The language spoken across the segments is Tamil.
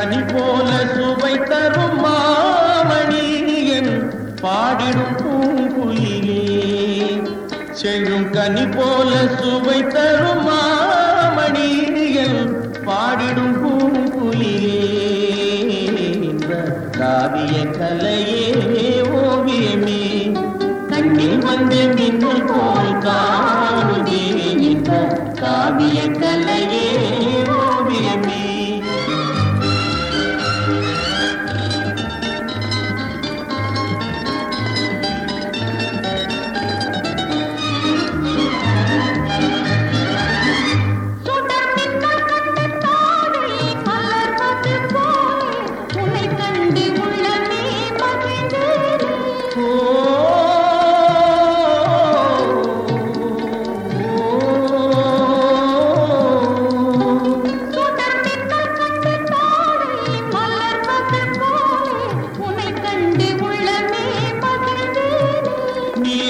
கனி போல சுவை தரும் மாமணி என் பாடிடும் பூங்குயிலே. செழும் கனி போல சுவை தரும் மாமணி என் பாடிடும் பூங்குயிலே. இந்த காவிய கலையே ஓவியமே கண்ணில் வந்து மின்னல் போல் காவிய இந்த காவிய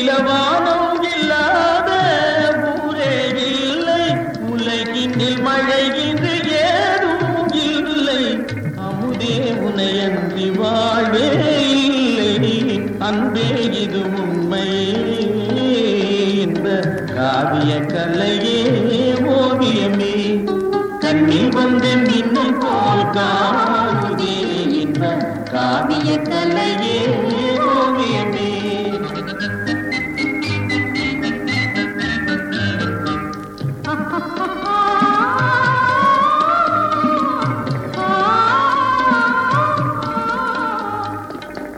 நீலவானம் இல்லாத ஊரே இல்லை. உலகினில் மழை இன்று ஏதும் இல்லை. அமுதே உனையன்றி வாழ்வே இல்லை. அன்பே இது உண்மை. இந்த காவிய கலையே ஓவியமே. கண்ணில் மின்னல் போல் காவிய கலையே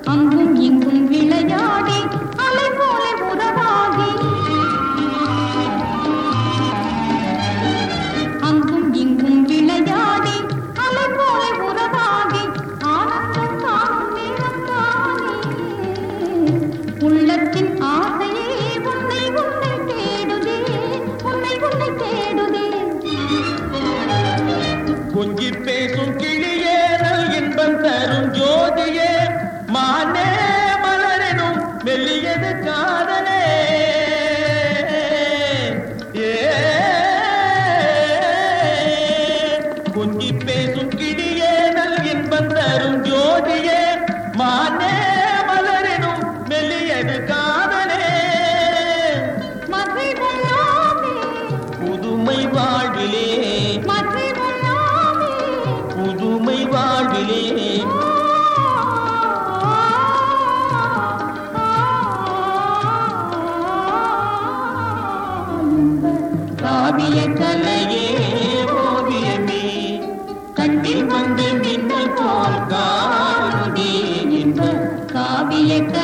அங்கும் இங்கும் விளையாடி அலை போல உறவாடி அங்கும் இங்கும் விளையாடி அலை போல உறவாடி ஆனந்தம் காணும் நேரத்தானே உள்ளத்தின் ஆசையே உன்னை உன்னை தேடுதே உன்னை உன்னை தேடுதே. கொஞ்சி பேசும் கிளியேனல் இன்பம் தரும் ஜோதியே மெல்லியது காதலே ஏ. கொஞ்சி பேசும் கிளியேனல் இன்பம் தரும் ஜோதியே. மானே மலரெனும் மெல்லியது காதலே. புதுமை வாழ்விலே. புதுமை வாழ்விலே. காவிய கலையே ஓவியமே. கண்ணில் வந்து மின்னல் போல் காவிய கலை